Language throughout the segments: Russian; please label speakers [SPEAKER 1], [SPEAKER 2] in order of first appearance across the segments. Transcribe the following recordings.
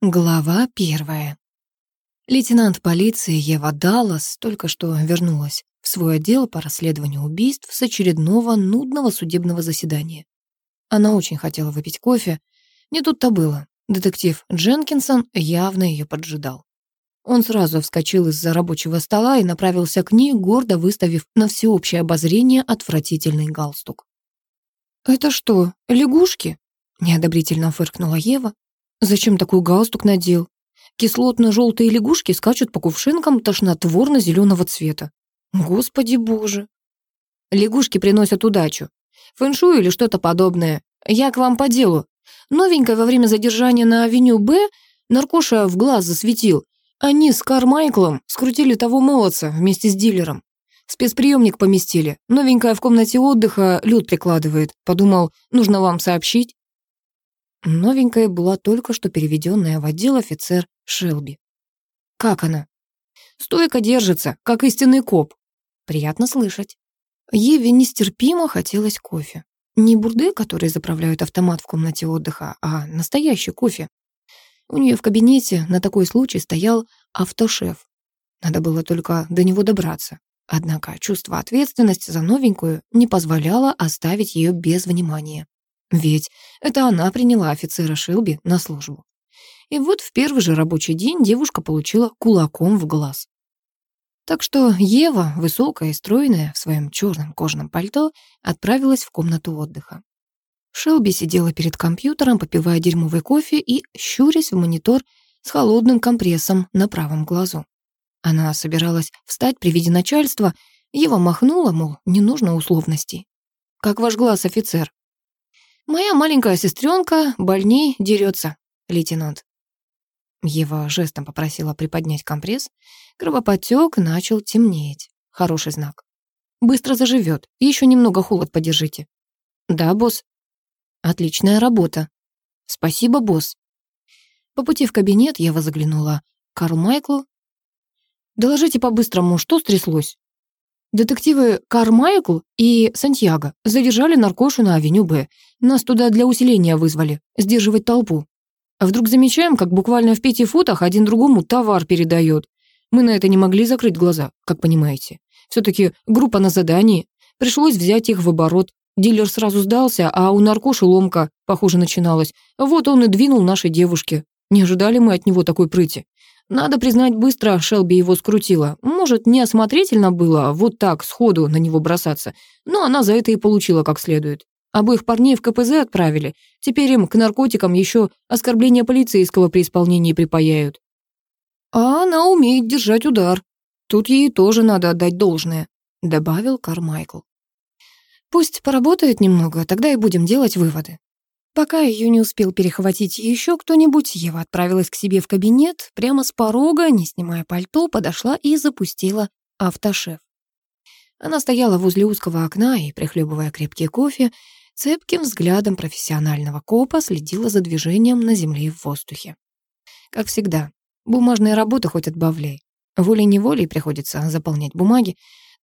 [SPEAKER 1] Глава первая. Лейтенант полиции Ева Даллас только что вернулась в свой отдел по расследованию убийств с очередного нудного судебного заседания. Она очень хотела выпить кофе. Не тут-то было. Детектив Дженкинсон явно ее поджидал. Он сразу вскочил из-за рабочего стола и направился к ней, гордо выставив на всеобщее обозрение отвратительный галстук. «Это что, лягушки?» — неодобрительно фыркнула Ева. Зачем такой галстук надел? Кислотно-желтые лягушки скачут по кувшинкам тошнотворно-зеленого цвета. Господи боже. Лягушки приносят удачу. Фэншуй или что-то подобное. Я к вам по делу. Новенькая во время задержания на авеню Б наркоша в глаз засветил. Они с Кармайклом скрутили того молодца вместе с дилером. Спецприемник поместили. Новенькая в комнате отдыха лед прикладывает. Подумал, нужно вам сообщить. Новенькая была только что переведенная в отдел офицер Шелби. «Как она?» «Стойко держится, как истинный коп». «Приятно слышать». Еве нестерпимо хотелось кофе. Не бурды, которые заправляют автомат в комнате отдыха, а настоящий кофе. У нее в кабинете на такой случай стоял автошеф. Надо было только до него добраться. Однако чувство ответственности за новенькую не позволяло оставить ее без внимания. Ведь это она приняла офицера Шилби на службу. И вот в первый же рабочий день девушка получила кулаком в глаз. Так что Ева, высокая и стройная, в своем черном кожаном пальто, отправилась в комнату отдыха. Шелби сидела перед компьютером, попивая дерьмовый кофе и щурясь в монитор с холодным компрессом на правом глазу. Она собиралась встать при виде начальства, Ева махнула, мол, не нужно условностей. «Как ваш глаз, офицер?» «Моя маленькая сестренка больней дерется, лейтенант». Ева жестом попросила приподнять компресс. Кровоподтек начал темнеть. Хороший знак. «Быстро заживет. Еще немного холод подержите». «Да, босс». «Отличная работа». «Спасибо, босс». По пути в кабинет Ева заглянула к Карлу Майклу. «Доложите по-быстрому, что стряслось?» Детективы Кармайкл и Сантьяго задержали наркошу на авеню Б. Нас туда для усиления вызвали, сдерживать толпу. А вдруг замечаем, как буквально в пяти футах один другому товар передает. Мы на это не могли закрыть глаза, как понимаете. Все-таки группа на задании. Пришлось взять их в оборот. Дилер сразу сдался, а у наркоши ломка, похоже, начиналась. Вот он и двинул нашей девушке. Не ожидали мы от него такой прыти. Надо признать, быстро Шелби его скрутила. Может, неосмотрительно было вот так сходу на него бросаться, но она за это и получила как следует. Обоих парней в КПЗ отправили. Теперь им к наркотикам еще оскорбление полицейского при исполнении припаяют. А она умеет держать удар. Тут ей тоже надо отдать должное, добавил Кармайкл. Пусть поработает немного, тогда и будем делать выводы. Пока ее не успел перехватить еще кто-нибудь, Ева отправилась к себе в кабинет, прямо с порога, не снимая пальто, подошла и запустила автошеф. Она стояла возле узкого окна и, прихлебывая крепкий кофе, цепким взглядом профессионального копа следила за движением на земле и в воздухе. Как всегда, бумажная работа хоть отбавляй. Волей-неволей приходится заполнять бумаги.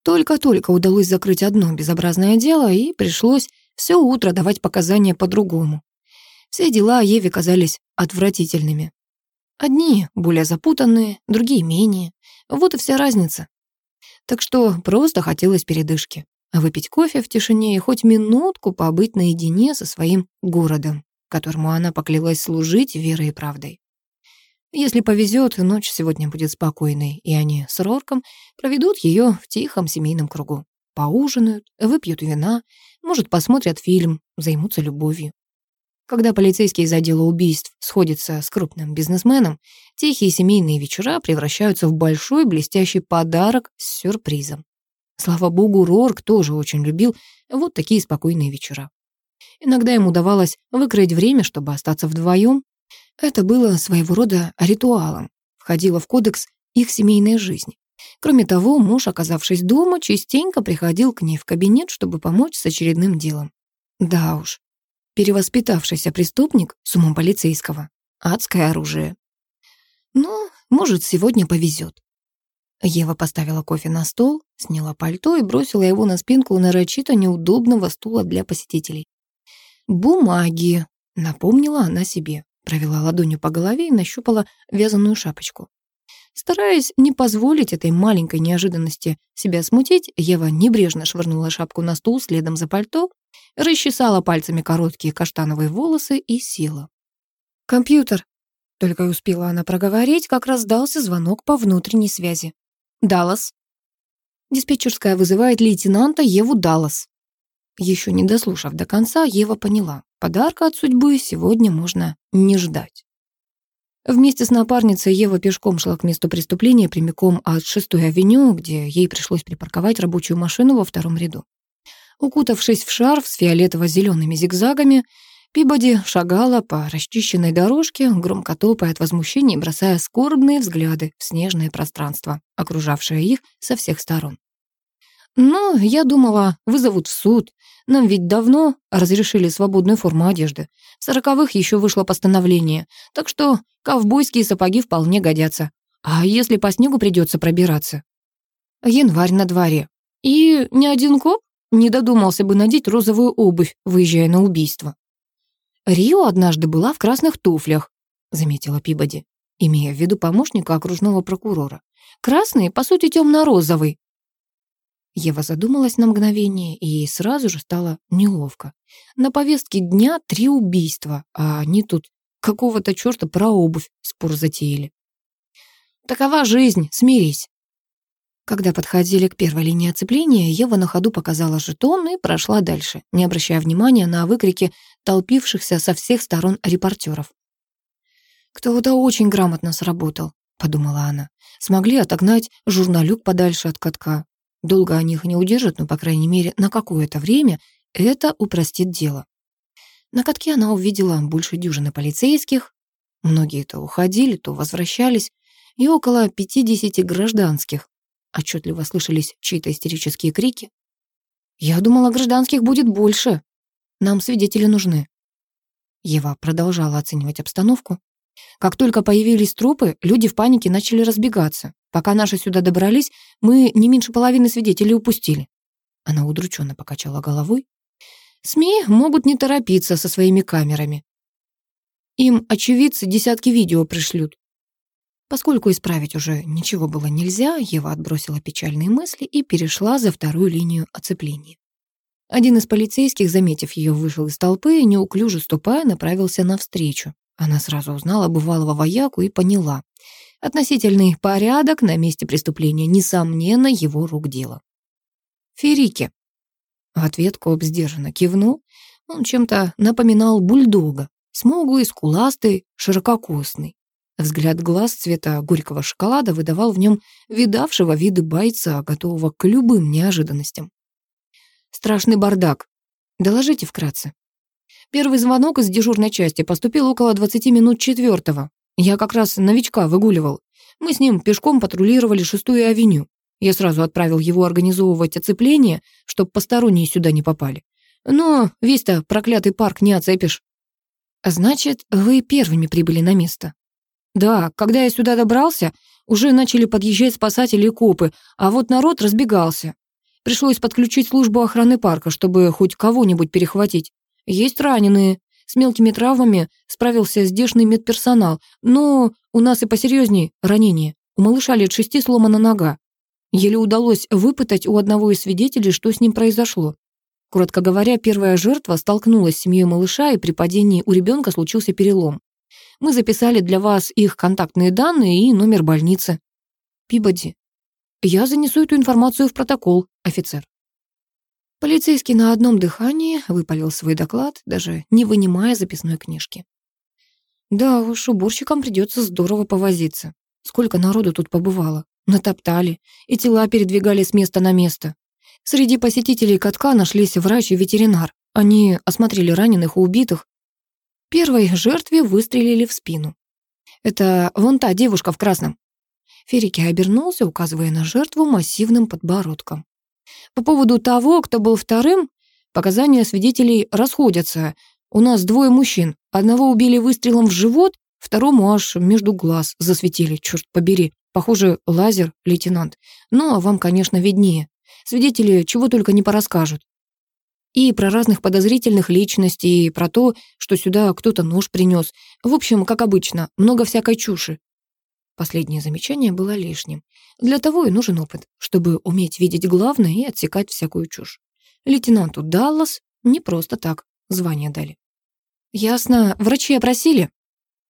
[SPEAKER 1] Только-только удалось закрыть одно безобразное дело, и пришлось все утро давать показания по-другому. Все дела Еве казались отвратительными. Одни более запутанные, другие менее. Вот и вся разница. Так что просто хотелось передышки. Выпить кофе в тишине и хоть минутку побыть наедине со своим городом, которому она поклялась служить верой и правдой. Если повезет, ночь сегодня будет спокойной, и они с Рорком проведут ее в тихом семейном кругу. Поужинают, выпьют вина, может, посмотрят фильм, займутся любовью. Когда полицейские из отдела убийств сходятся с крупным бизнесменом, тихие семейные вечера превращаются в большой блестящий подарок с сюрпризом. Слава богу, Рорк тоже очень любил вот такие спокойные вечера. Иногда ему удавалось выкроить время, чтобы остаться вдвоем. Это было своего рода ритуалом, входило в кодекс их семейной жизни. Кроме того, муж, оказавшись дома, частенько приходил к ней в кабинет, чтобы помочь с очередным делом. Да уж, перевоспитавшийся преступник с умом полицейского. Адское оружие. Ну, может, сегодня повезет. Ева поставила кофе на стол, сняла пальто и бросила его на спинку нарочито неудобного стула для посетителей. «Бумаги», — напомнила она себе. Провела ладонью по голове и нащупала вязаную шапочку. Стараясь не позволить этой маленькой неожиданности себя смутить, Ева небрежно швырнула шапку на стул следом за пальто, расчесала пальцами короткие каштановые волосы и села. «Компьютер!» Только успела она проговорить, как раздался звонок по внутренней связи. «Даллас». Диспетчерская вызывает лейтенанта Еву Даллас. Еще не дослушав до конца, Ева поняла, подарка от судьбы сегодня можно не ждать. Вместе с напарницей Ева пешком шла к месту преступления прямиком от 6-й авеню, где ей пришлось припарковать рабочую машину во втором ряду. Укутавшись в шарф с фиолетово-зелеными зигзагами, Пибоди шагала по расчищенной дорожке, громко топая от возмущения бросая скорбные взгляды в снежное пространство, окружавшее их со всех сторон. «Ну, я думала, вызовут в суд. Нам ведь давно разрешили свободную форму одежды. В сороковых еще вышло постановление, так что ковбойские сапоги вполне годятся. А если по снегу придется пробираться? Январь на дворе. И ни один коп не додумался бы надеть розовую обувь, выезжая на убийство. Рио однажды была в красных туфлях, заметила Пибоди, имея в виду помощника окружного прокурора. Красный, по сути, темно-розовый. Ева задумалась на мгновение, и ей сразу же стало неловко. На повестке дня три убийства, а они тут какого-то черта про обувь спор затеяли. Такова жизнь, смирись. Когда подходили к первой линии оцепления, Ева на ходу показала жетон и прошла дальше, не обращая внимания на выкрики толпившихся со всех сторон репортеров. «Кто-то очень грамотно сработал», — подумала она. «Смогли отогнать журналюк подальше от катка. Долго они их не удержат, но, по крайней мере, на какое-то время это упростит дело. На катке она увидела больше дюжины полицейских. Многие то уходили, то возвращались. И около 50 гражданских. Отчетливо слышались чьи-то истерические крики. «Я думала, гражданских будет больше. Нам свидетели нужны». Ева продолжала оценивать обстановку. Как только появились трупы, люди в панике начали разбегаться. Пока наши сюда добрались, мы не меньше половины свидетелей упустили. Она удрученно покачала головой. СМИ могут не торопиться со своими камерами. Им очевидцы десятки видео пришлют. Поскольку исправить уже ничего было нельзя, Ева отбросила печальные мысли и перешла за вторую линию оцепления. Один из полицейских, заметив ее, вышел из толпы и, неуклюже ступая, направился навстречу. Она сразу узнала бывалого вояку и поняла. Относительный порядок на месте преступления, несомненно, его рук дело. Ферики. В ответ коп сдержанно кивнул. Он чем-то напоминал бульдога. Смуглый, скуластый, ширококосный. Взгляд глаз цвета горького шоколада выдавал в нем видавшего виды бойца, готового к любым неожиданностям. Страшный бардак. Доложите вкратце. Первый звонок из дежурной части поступил около 20 минут четвертого. Я как раз новичка выгуливал. Мы с ним пешком патрулировали шестую авеню. Я сразу отправил его организовывать оцепление, чтобы посторонние сюда не попали. Но весь-то проклятый парк не оцепишь. Значит, вы первыми прибыли на место? Да, когда я сюда добрался, уже начали подъезжать спасатели и копы, а вот народ разбегался. Пришлось подключить службу охраны парка, чтобы хоть кого-нибудь перехватить. Есть раненые, с мелкими травмами справился здешний медперсонал, но у нас и посерьезнее ранение. У малыша лет шести сломана нога. Еле удалось выпытать у одного из свидетелей, что с ним произошло. Коротко говоря, первая жертва столкнулась с семьей малыша, и при падении у ребенка случился перелом. Мы записали для вас их контактные данные и номер больницы. Пибоди. Я занесу эту информацию в протокол, офицер. Полицейский на одном дыхании выпалил свой доклад, даже не вынимая записной книжки. Да уж, уборщикам придется здорово повозиться. Сколько народу тут побывало. Натоптали, и тела передвигали с места на место. Среди посетителей катка нашлись врач и ветеринар. Они осмотрели раненых и убитых. Первой жертве выстрелили в спину. Это вон та девушка в красном. Ферики обернулся, указывая на жертву массивным подбородком. По поводу того, кто был вторым, показания свидетелей расходятся. У нас двое мужчин. Одного убили выстрелом в живот, второму аж между глаз засветили, черт побери. Похоже, лазер, лейтенант. Но вам, конечно, виднее. Свидетели чего только не порасскажут. И про разных подозрительных личностей, и про то, что сюда кто-то нож принес. В общем, как обычно, много всякой чуши. Последнее замечание было лишним. Для того и нужен опыт, чтобы уметь видеть главное и отсекать всякую чушь. Лейтенанту Даллас не просто так звание дали. «Ясно. Врачи опросили?»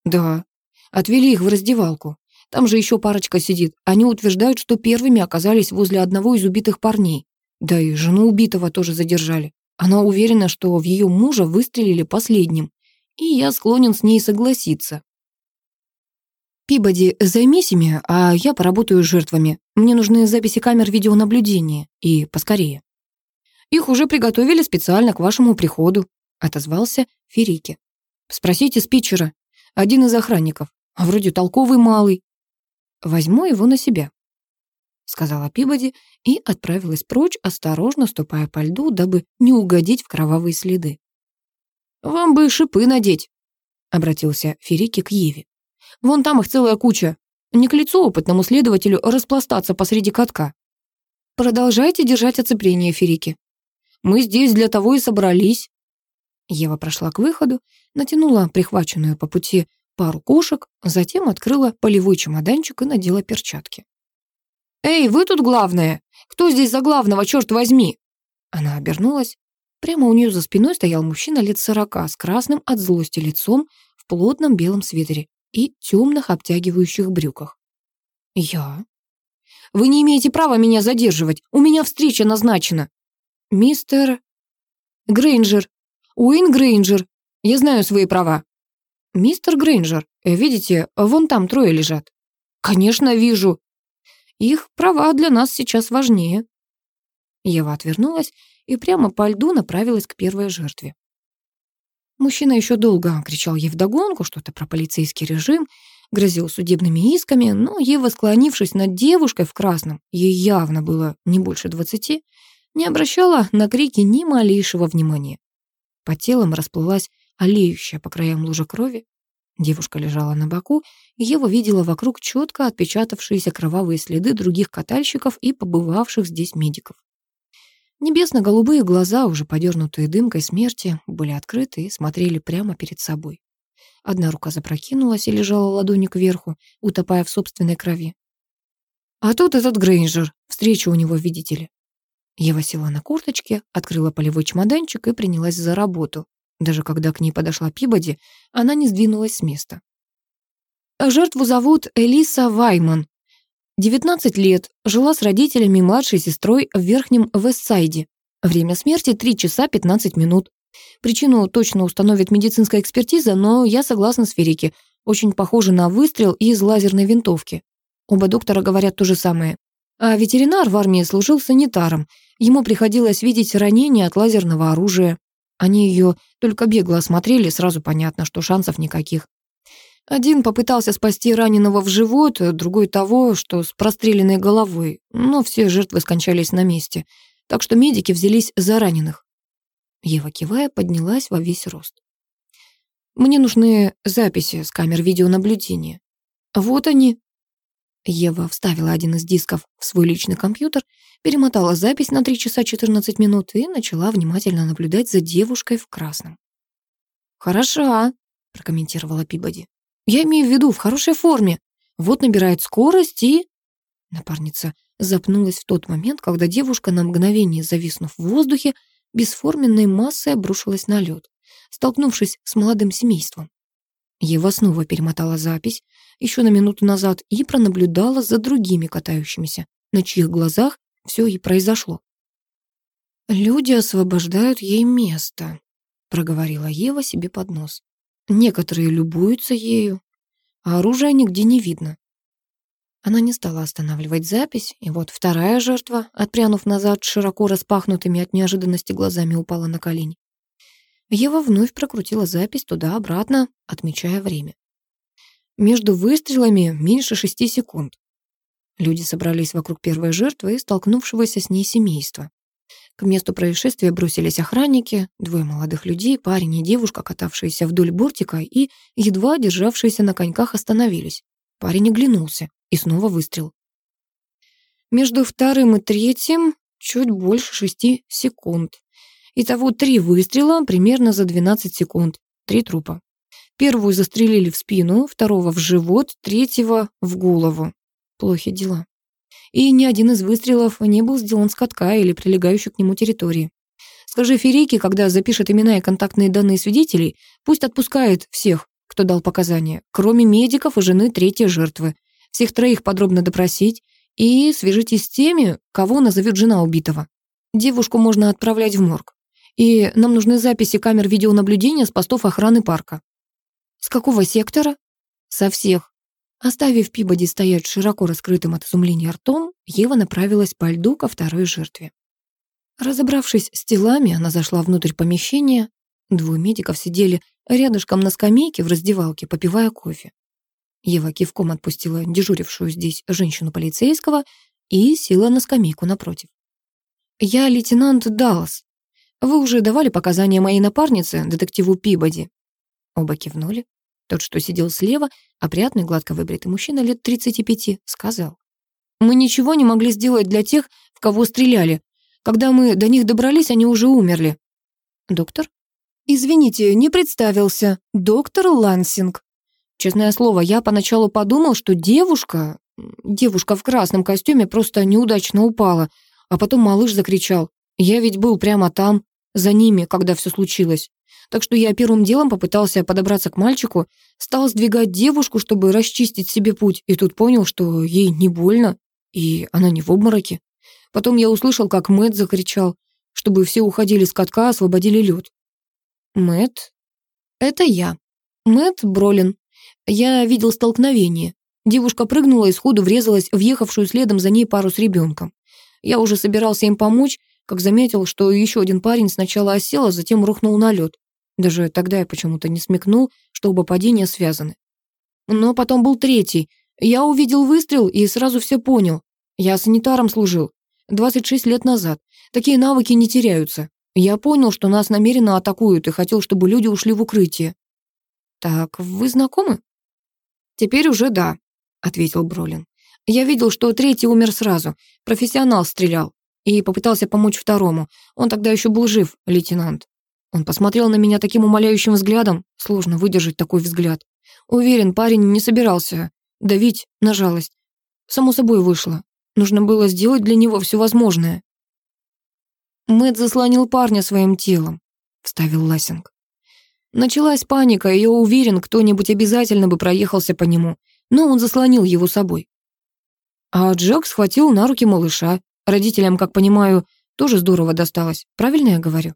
[SPEAKER 1] «Да. Отвели их в раздевалку. Там же еще парочка сидит. Они утверждают, что первыми оказались возле одного из убитых парней. Да и жену убитого тоже задержали. Она уверена, что в ее мужа выстрелили последним. И я склонен с ней согласиться. «Пибоди, займись ими, а я поработаю с жертвами. Мне нужны записи камер видеонаблюдения. И поскорее». «Их уже приготовили специально к вашему приходу», — отозвался Ферики. «Спросите с питчера. Один из охранников. А вроде толковый малый. Возьму его на себя», — сказала Пибоди и отправилась прочь, осторожно ступая по льду, дабы не угодить в кровавые следы. «Вам бы шипы надеть», — обратился Ферики к Еве. Вон там их целая куча. Не к лицу опытному следователю распластаться посреди катка. Продолжайте держать оцепление, Ферики. Мы здесь для того и собрались. Ева прошла к выходу, натянула прихваченную по пути пару кошек, затем открыла полевой чемоданчик и надела перчатки. «Эй, вы тут главная! Кто здесь за главного, черт возьми?» Она обернулась. Прямо у нее за спиной стоял мужчина лет сорока с красным от злости лицом в плотном белом свитере и темных обтягивающих брюках. «Я?» «Вы не имеете права меня задерживать. У меня встреча назначена». «Мистер...» «Грейнджер. Уин Грейнджер. Я знаю свои права». «Мистер Грейнджер, видите, вон там трое лежат». «Конечно, вижу. Их права для нас сейчас важнее». Ева отвернулась и прямо по льду направилась к первой жертве. Мужчина еще долго кричал ей вдогонку что-то про полицейский режим, грозил судебными исками, но Ева, склонившись над девушкой в красном, ей явно было не больше двадцати, не обращала на крики ни малейшего внимания. По телом расплылась олеющая по краям лужа крови. Девушка лежала на боку, и Ева видела вокруг четко отпечатавшиеся кровавые следы других катальщиков и побывавших здесь медиков. Небесно-голубые глаза, уже подернутые дымкой смерти, были открыты и смотрели прямо перед собой. Одна рука запрокинулась и лежала ладонью кверху, утопая в собственной крови. А тут этот Грейнджер. Встреча у него, видите ли. Ева села на курточке, открыла полевой чемоданчик и принялась за работу. Даже когда к ней подошла Пибоди, она не сдвинулась с места. Жертву зовут Элиса Вайман, 19 лет, жила с родителями и младшей сестрой в Верхнем Вестсайде. Время смерти 3 часа 15 минут. Причину точно установит медицинская экспертиза, но я согласна с Ферики. Очень похоже на выстрел из лазерной винтовки. Оба доктора говорят то же самое. А ветеринар в армии служил санитаром. Ему приходилось видеть ранения от лазерного оружия. Они ее только бегло осмотрели, сразу понятно, что шансов никаких. Один попытался спасти раненого в живот, другой того, что с простреленной головой, но все жертвы скончались на месте, так что медики взялись за раненых. Ева, кивая, поднялась во весь рост. «Мне нужны записи с камер видеонаблюдения». «Вот они». Ева вставила один из дисков в свой личный компьютер, перемотала запись на 3 часа 14 минут и начала внимательно наблюдать за девушкой в красном. «Хороша», — прокомментировала Пибоди. Я имею в виду, в хорошей форме. Вот набирает скорость и...» Напарница запнулась в тот момент, когда девушка, на мгновение зависнув в воздухе, бесформенной массой обрушилась на лед, столкнувшись с молодым семейством. Ева снова перемотала запись еще на минуту назад и пронаблюдала за другими катающимися, на чьих глазах все и произошло. «Люди освобождают ей место», — проговорила Ева себе под нос. Некоторые любуются ею, а оружия нигде не видно. Она не стала останавливать запись, и вот вторая жертва, отпрянув назад, широко распахнутыми от неожиданности глазами упала на колени. Ева вновь прокрутила запись туда-обратно, отмечая время. Между выстрелами меньше шести секунд. Люди собрались вокруг первой жертвы и столкнувшегося с ней семейства. К месту происшествия бросились охранники, двое молодых людей, парень и девушка, катавшиеся вдоль бортика и едва державшиеся на коньках, остановились. Парень оглянулся, и снова выстрел. Между вторым и третьим чуть больше шести секунд. Итого три выстрела примерно за 12 секунд. Три трупа. Первую застрелили в спину, второго в живот, третьего в голову. Плохи дела. И ни один из выстрелов не был сделан с катка или прилегающей к нему территории. Скажи Ферейке, когда запишет имена и контактные данные свидетелей, пусть отпускает всех, кто дал показания, кроме медиков и жены третьей жертвы. Всех троих подробно допросить и свяжитесь с теми, кого назовет жена убитого. Девушку можно отправлять в морг. И нам нужны записи камер видеонаблюдения с постов охраны парка. С какого сектора? Со всех. Оставив Пибоди стоять широко раскрытым от изумления ртом, Ева направилась по льду ко второй жертве. Разобравшись с телами, она зашла внутрь помещения. Двое медиков сидели рядышком на скамейке в раздевалке, попивая кофе. Ева кивком отпустила дежурившую здесь женщину полицейского и села на скамейку напротив. «Я лейтенант Даллас. Вы уже давали показания моей напарнице, детективу Пибоди?» Оба кивнули. Тот, что сидел слева, опрятный, гладко выбритый мужчина лет 35, сказал. «Мы ничего не могли сделать для тех, в кого стреляли. Когда мы до них добрались, они уже умерли». «Доктор?» «Извините, не представился. Доктор Лансинг». Честное слово, я поначалу подумал, что девушка, девушка в красном костюме просто неудачно упала, а потом малыш закричал. Я ведь был прямо там, за ними, когда все случилось. Так что я первым делом попытался подобраться к мальчику, стал сдвигать девушку, чтобы расчистить себе путь, и тут понял, что ей не больно, и она не в обмороке. Потом я услышал, как Мэтт закричал, чтобы все уходили с катка, освободили лед. Мэтт? Это я. Мэтт Бролин. Я видел столкновение. Девушка прыгнула и сходу врезалась в ехавшую следом за ней пару с ребенком. Я уже собирался им помочь, как заметил, что еще один парень сначала осел, а затем рухнул на лед. Даже тогда я почему-то не смекнул, что оба падения связаны. Но потом был третий. Я увидел выстрел и сразу все понял. Я санитаром служил. 26 лет назад. Такие навыки не теряются. Я понял, что нас намеренно атакуют и хотел, чтобы люди ушли в укрытие. «Так, вы знакомы?» «Теперь уже да», — ответил Бролин. «Я видел, что третий умер сразу. Профессионал стрелял. И попытался помочь второму. Он тогда еще был жив, лейтенант. Он посмотрел на меня таким умоляющим взглядом. Сложно выдержать такой взгляд. Уверен, парень не собирался давить на жалость. Само собой вышло. Нужно было сделать для него все возможное. Мэт заслонил парня своим телом, вставил Лассинг. Началась паника, и я уверен, кто-нибудь обязательно бы проехался по нему, но он заслонил его собой. А Джек схватил на руки малыша. Родителям, как понимаю, тоже здорово досталось. Правильно я говорю?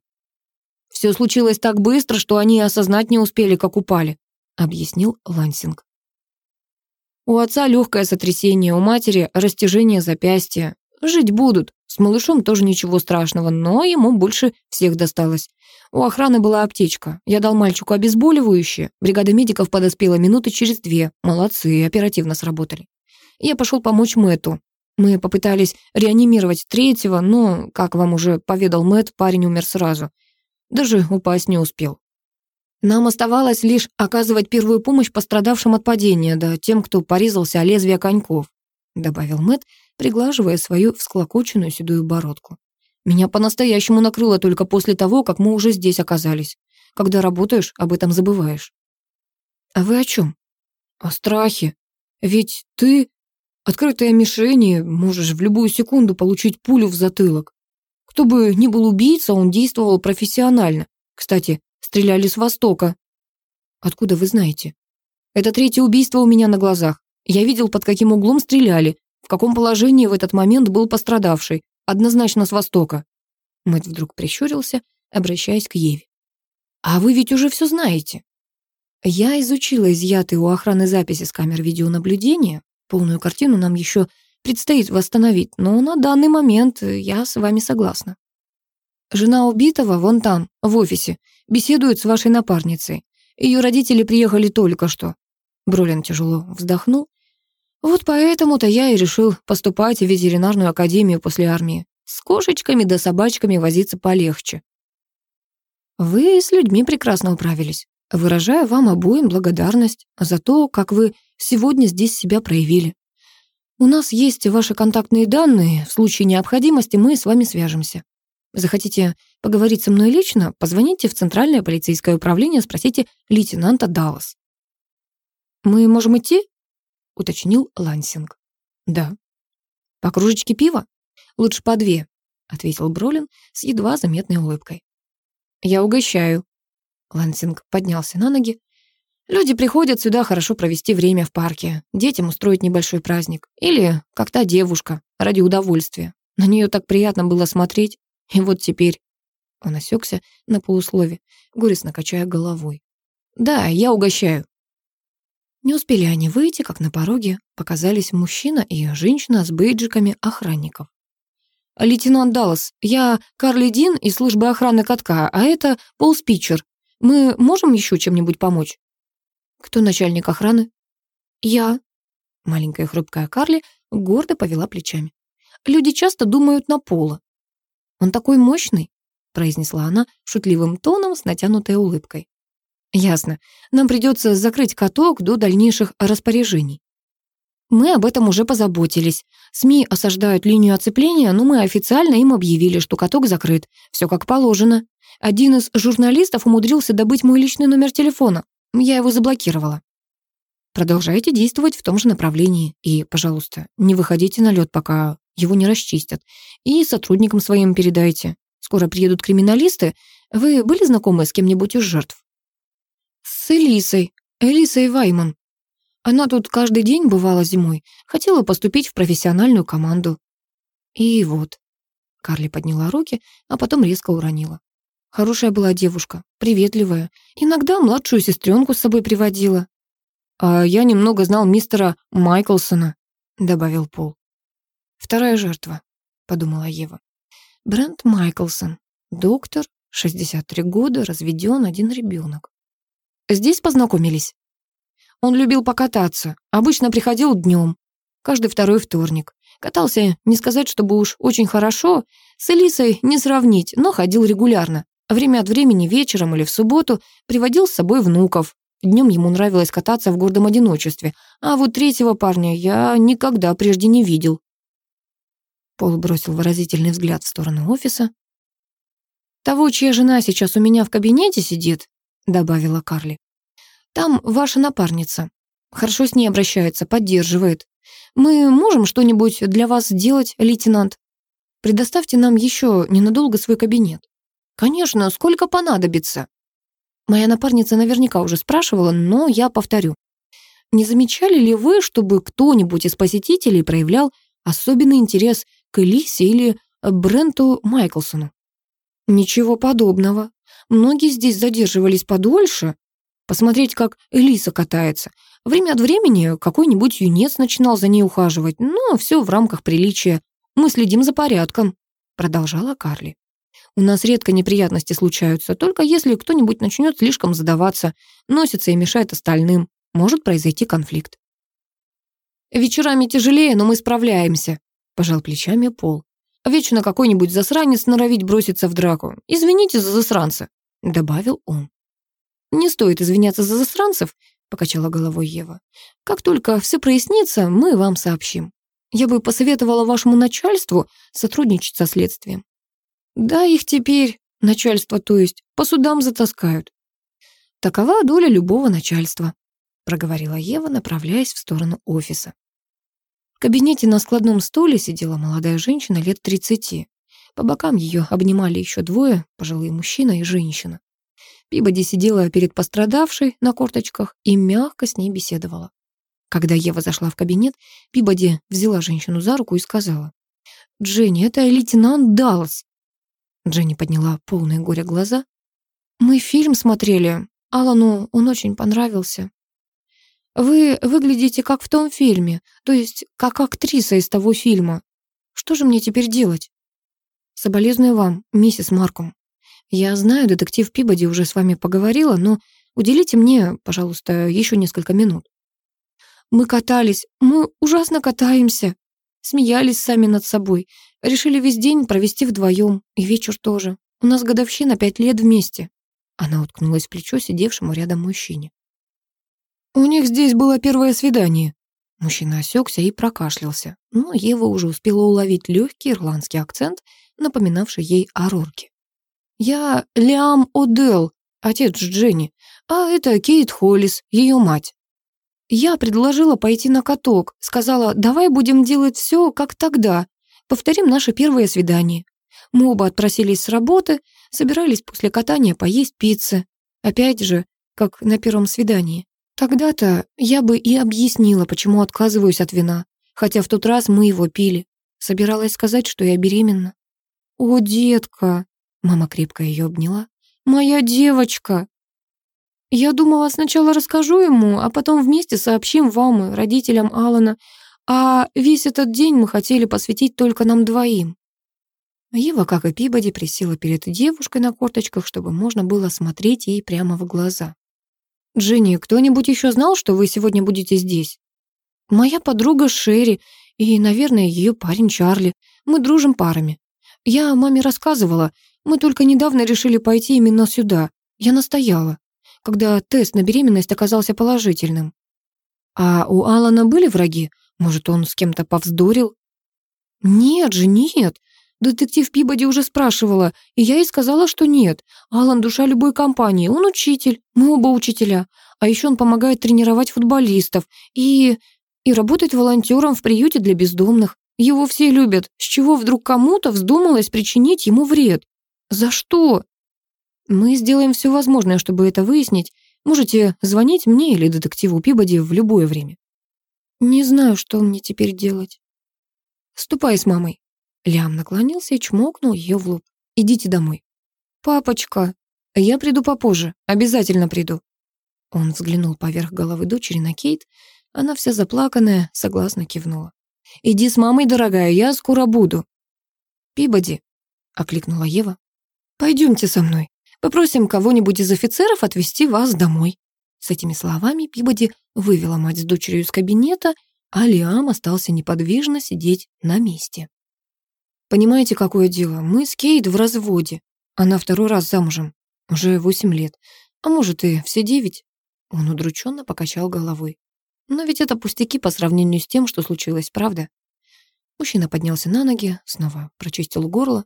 [SPEAKER 1] Все случилось так быстро, что они осознать не успели, как упали», — объяснил Лансинг. «У отца легкое сотрясение, у матери растяжение запястья. Жить будут. С малышом тоже ничего страшного, но ему больше всех досталось. У охраны была аптечка. Я дал мальчику обезболивающее. Бригада медиков подоспела минуты через две. Молодцы, оперативно сработали. Я пошел помочь Мэту. Мы попытались реанимировать третьего, но, как вам уже поведал Мэт, парень умер сразу. Даже упасть не успел. Нам оставалось лишь оказывать первую помощь пострадавшим от падения, да тем, кто порезался о лезвие коньков», — добавил Мэт, приглаживая свою всклокоченную седую бородку. «Меня по-настоящему накрыло только после того, как мы уже здесь оказались. Когда работаешь, об этом забываешь». «А вы о чем?» «О страхе. Ведь ты открытая мишень и можешь в любую секунду получить пулю в затылок. Кто бы ни был убийца, он действовал профессионально. Кстати, стреляли с востока. Откуда вы знаете? Это третье убийство у меня на глазах. Я видел, под каким углом стреляли, в каком положении в этот момент был пострадавший. Однозначно с востока. Мэтт вдруг прищурился, обращаясь к Еве. «А вы ведь уже все знаете». Я изучила изъятые у охраны записи с камер видеонаблюдения. Полную картину нам еще предстоит восстановить, но на данный момент я с вами согласна. Жена убитого вон там, в офисе, беседует с вашей напарницей. Ее родители приехали только что. Бролин тяжело вздохнул. Вот поэтому-то я и решил поступать в ветеринарную академию после армии. С кошечками да собачками возиться полегче. Вы с людьми прекрасно управились. Выражаю вам обоим благодарность за то, как вы сегодня здесь себя проявили. У нас есть ваши контактные данные. В случае необходимости мы с вами свяжемся. Захотите поговорить со мной лично, позвоните в Центральное полицейское управление, спросите лейтенанта Даллас». «Мы можем идти?» — уточнил Лансинг. «Да». «По кружечке пива? Лучше по две», — ответил Бролин с едва заметной улыбкой. «Я угощаю». Лансинг поднялся на ноги. «Люди приходят сюда хорошо провести время в парке, детям устроить небольшой праздник. Или, как та девушка, ради удовольствия. На нее так приятно было смотреть. И вот теперь...» Он осекся на полуслове, горестно качая головой. «Да, я угощаю». Не успели они выйти, как на пороге показались мужчина и женщина с бейджиками охранников. «Лейтенант Даллас, я Карли Дин из службы охраны катка, а это Пол Спичер. Мы можем еще чем-нибудь помочь?» «Кто начальник охраны?» «Я». Маленькая хрупкая Карли гордо повела плечами. «Люди часто думают на Пола». «Он такой мощный», произнесла она шутливым тоном с натянутой улыбкой. «Ясно. Нам придется закрыть каток до дальнейших распоряжений». Мы об этом уже позаботились. СМИ осаждают линию оцепления, но мы официально им объявили, что каток закрыт. Все как положено. Один из журналистов умудрился добыть мой личный номер телефона. Я его заблокировала. Продолжайте действовать в том же направлении. И, пожалуйста, не выходите на лед, пока его не расчистят. И сотрудникам своим передайте. Скоро приедут криминалисты. Вы были знакомы с кем-нибудь из жертв? С Элисой. Элисой Вайман. Она тут каждый день бывала зимой. Хотела поступить в профессиональную команду. И вот. Карли подняла руки, а потом резко уронила. Хорошая была девушка, приветливая. Иногда младшую сестренку с собой приводила. А я немного знал мистера Майклсона, добавил Пол. Вторая жертва, подумала Ева. Брент Майклсон, доктор, 63 года, разведен, один ребенок. Здесь познакомились. Он любил покататься, обычно приходил днем, каждый второй вторник. Катался, не сказать, чтобы уж очень хорошо, с Элисой не сравнить, но ходил регулярно. Время от времени вечером или в субботу приводил с собой внуков. Днем ему нравилось кататься в гордом одиночестве, а вот третьего парня я никогда прежде не видел. Пол бросил выразительный взгляд в сторону офиса. «Того, чья жена сейчас у меня в кабинете сидит», — добавила Карли. «Там ваша напарница. Хорошо с ней обращается, поддерживает. Мы можем что-нибудь для вас сделать, лейтенант? Предоставьте нам еще ненадолго свой кабинет». «Конечно, сколько понадобится?» Моя напарница наверняка уже спрашивала, но я повторю. Не замечали ли вы, чтобы кто-нибудь из посетителей проявлял особенный интерес к Элисе или Бренту Майклсону. Ничего подобного. Многие здесь задерживались подольше. Посмотреть, как Элиса катается. Время от времени какой-нибудь юнец начинал за ней ухаживать, но все в рамках приличия. Мы следим за порядком, продолжала Карли. У нас редко неприятности случаются, только если кто-нибудь начнет слишком задаваться, носится и мешает остальным. Может произойти конфликт. Вечерами тяжелее, но мы справляемся, пожал плечами Пол. Вечно какой-нибудь засранец норовить броситься в драку. Извините за засранца, добавил он. Не стоит извиняться за засранцев, покачала головой Ева. Как только все прояснится, мы вам сообщим. Я бы посоветовала вашему начальству сотрудничать со следствием. Да, их теперь, начальство то есть, по судам затаскают. Такова доля любого начальства, проговорила Ева, направляясь в сторону офиса. В кабинете на складном стуле сидела молодая женщина лет тридцати. По бокам ее обнимали еще двое, пожилые мужчина и женщина. Пибоди сидела перед пострадавшей на корточках и мягко с ней беседовала. Когда Ева зашла в кабинет, Пибоди взяла женщину за руку и сказала, «Дженни, это лейтенант Даллас». Дженни подняла полные горя глаза. «Мы фильм смотрели. Алану он очень понравился. Вы выглядите как в том фильме, то есть как актриса из того фильма. Что же мне теперь делать? Соболезную вам, миссис Маркум. Я знаю, детектив Пибоди уже с вами поговорила, но уделите мне, пожалуйста, еще несколько минут. Мы катались, мы ужасно катаемся. Смеялись сами над собой. Решили весь день провести вдвоем, и вечер тоже. У нас годовщина пять лет вместе. Она уткнулась в плечо сидевшему рядом мужчине. «У них здесь было первое свидание». Мужчина осекся и прокашлялся, но Ева уже успела уловить легкий ирландский акцент, напоминавший ей о Рорке. Я Лиам Одел, отец Дженни, а это Кейт Холлис, ее мать. Я предложила пойти на каток, сказала, давай будем делать все, как тогда, повторим наше первое свидание. Мы оба отпросились с работы, собирались после катания поесть пиццы. Опять же, как на первом свидании. Тогда-то я бы и объяснила, почему отказываюсь от вина, хотя в тот раз мы его пили. Собиралась сказать, что я беременна. «О, детка!» — мама крепко ее обняла. «Моя девочка!» Я думала, сначала расскажу ему, а потом вместе сообщим вам и родителям Алана, а весь этот день мы хотели посвятить только нам двоим. Ева, как и Пибоди, присела перед девушкой на корточках, чтобы можно было смотреть ей прямо в глаза. «Дженни, кто-нибудь еще знал, что вы сегодня будете здесь?» «Моя подруга Шерри и, наверное, ее парень Чарли. Мы дружим парами. Я маме рассказывала, мы только недавно решили пойти именно сюда. Я настояла, когда тест на беременность оказался положительным. А у Алана были враги? Может, он с кем-то повздорил?» «Нет же, нет. Детектив Пибоди уже спрашивала, и я ей сказала, что нет. Алан душа любой компании, он учитель, мы оба учителя. А еще он помогает тренировать футболистов и... и работает волонтером в приюте для бездомных. Его все любят. С чего вдруг кому-то вздумалось причинить ему вред? За что? Мы сделаем все возможное, чтобы это выяснить. Можете звонить мне или детективу Пибоди в любое время. Не знаю, что мне теперь делать. Ступай с мамой. Лям наклонился и чмокнул ее в лоб. «Идите домой». «Папочка, я приду попозже, обязательно приду». Он взглянул поверх головы дочери на Кейт. Она вся заплаканная, согласно кивнула. «Иди с мамой, дорогая, я скоро буду». «Пибоди», — окликнула Ева. «Пойдемте со мной. Попросим кого-нибудь из офицеров отвезти вас домой». С этими словами Пибоди вывела мать с дочерью из кабинета, а Лиам остался неподвижно сидеть на месте. Понимаете, какое дело? Мы с Кейт в разводе. Она второй раз замужем. Уже восемь лет. А может, и все девять. Он удрученно покачал головой. Но ведь это пустяки по сравнению с тем, что случилось, правда? Мужчина поднялся на ноги, снова прочистил горло.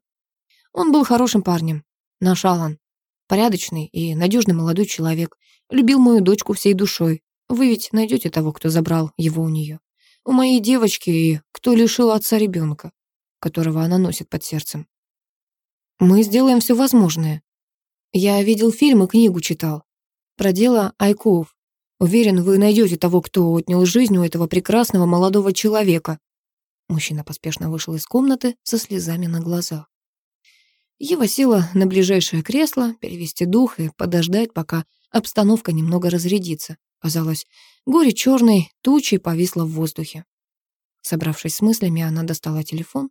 [SPEAKER 1] Он был хорошим парнем. Наш Алан. Порядочный и надежный молодой человек. Любил мою дочку всей душой. Вы ведь найдете того, кто забрал его у нее. У моей девочки и кто лишил отца ребенка которого она носит под сердцем. Мы сделаем все возможное. Я видел фильм и книгу читал. Про дело Айков. Уверен, вы найдете того, кто отнял жизнь у этого прекрасного молодого человека. Мужчина поспешно вышел из комнаты со слезами на глазах. Ева села на ближайшее кресло, перевести дух и подождать, пока обстановка немного разрядится. Казалось, горе черной тучей повисло в воздухе. Собравшись с мыслями, она достала телефон.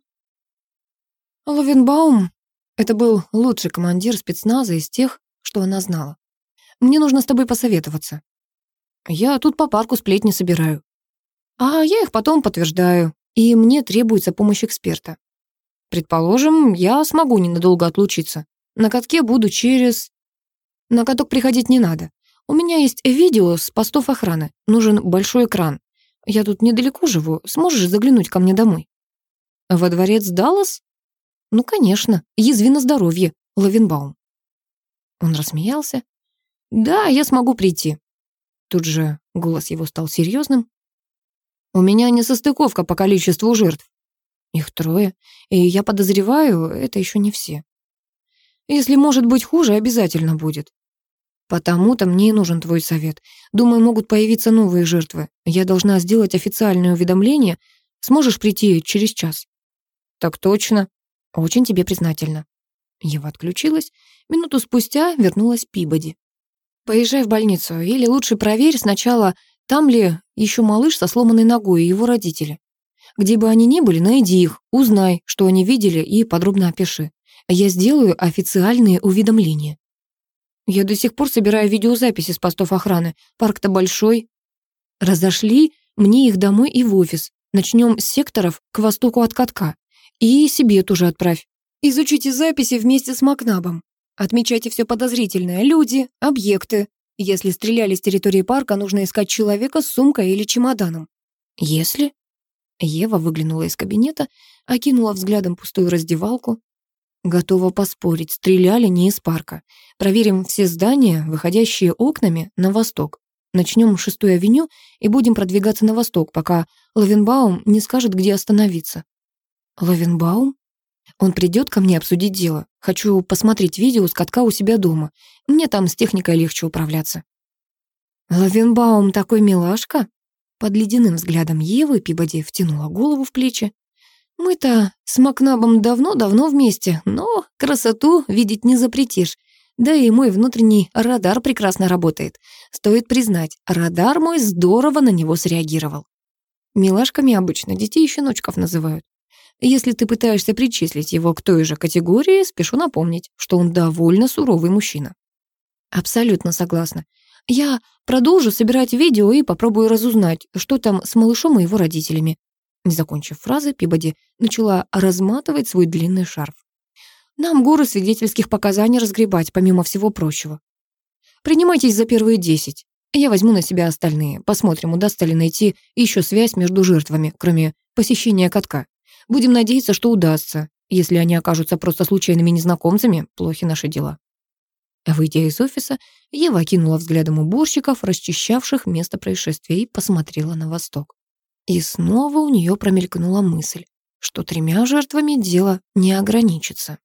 [SPEAKER 1] Ловенбаум — это был лучший командир спецназа из тех, что она знала. Мне нужно с тобой посоветоваться. Я тут по парку сплетни собираю. А я их потом подтверждаю, и мне требуется помощь эксперта. Предположим, я смогу ненадолго отлучиться. На катке буду через... На каток приходить не надо. У меня есть видео с постов охраны. Нужен большой экран. Я тут недалеко живу. Сможешь заглянуть ко мне домой? Во дворец Даллас? Ну, конечно, язви на здоровье, Лавенбаум. Он рассмеялся. Да, я смогу прийти. Тут же голос его стал серьезным. У меня не состыковка по количеству жертв. Их трое, и я подозреваю, это еще не все. Если может быть хуже, обязательно будет. Потому-то мне и нужен твой совет. Думаю, могут появиться новые жертвы. Я должна сделать официальное уведомление. Сможешь прийти через час? Так точно. Очень тебе признательна». Ева отключилась. Минуту спустя вернулась Пибоди. «Поезжай в больницу, или лучше проверь сначала, там ли еще малыш со сломанной ногой и его родители. Где бы они ни были, найди их, узнай, что они видели, и подробно опиши. Я сделаю официальные уведомления». «Я до сих пор собираю видеозаписи с постов охраны. Парк-то большой». «Разошли мне их домой и в офис. Начнем с секторов к востоку от катка. И себе тоже отправь. Изучите записи вместе с Макнабом. Отмечайте все подозрительное. Люди, объекты. Если стреляли с территории парка, нужно искать человека с сумкой или чемоданом. Если... Ева выглянула из кабинета, окинула взглядом пустую раздевалку. Готова поспорить, стреляли не из парка. Проверим все здания, выходящие окнами на восток. Начнем шестую авеню и будем продвигаться на восток, пока Лавенбаум не скажет, где остановиться. Лавенбаум? Он придет ко мне обсудить дело. Хочу посмотреть видео с катка у себя дома. Мне там с техникой легче управляться. Лавенбаум такой милашка? Под ледяным взглядом Евы Пибоди втянула голову в плечи. Мы-то с Макнабом давно-давно вместе, но красоту видеть не запретишь. Да и мой внутренний радар прекрасно работает. Стоит признать, радар мой здорово на него среагировал. Милашками обычно детей щеночков называют. Если ты пытаешься причислить его к той же категории, спешу напомнить, что он довольно суровый мужчина. Абсолютно согласна. Я продолжу собирать видео и попробую разузнать, что там с малышом и его родителями. Не закончив фразы, Пибоди начала разматывать свой длинный шарф. Нам горы свидетельских показаний разгребать, помимо всего прочего. Принимайтесь за первые десять. Я возьму на себя остальные. Посмотрим, удастся ли найти еще связь между жертвами, кроме посещения катка. Будем надеяться, что удастся. Если они окажутся просто случайными незнакомцами, плохи наши дела. Выйдя из офиса, Ева окинула взглядом уборщиков, расчищавших место происшествия, и посмотрела на восток. И снова у нее промелькнула мысль, что тремя жертвами дело не ограничится.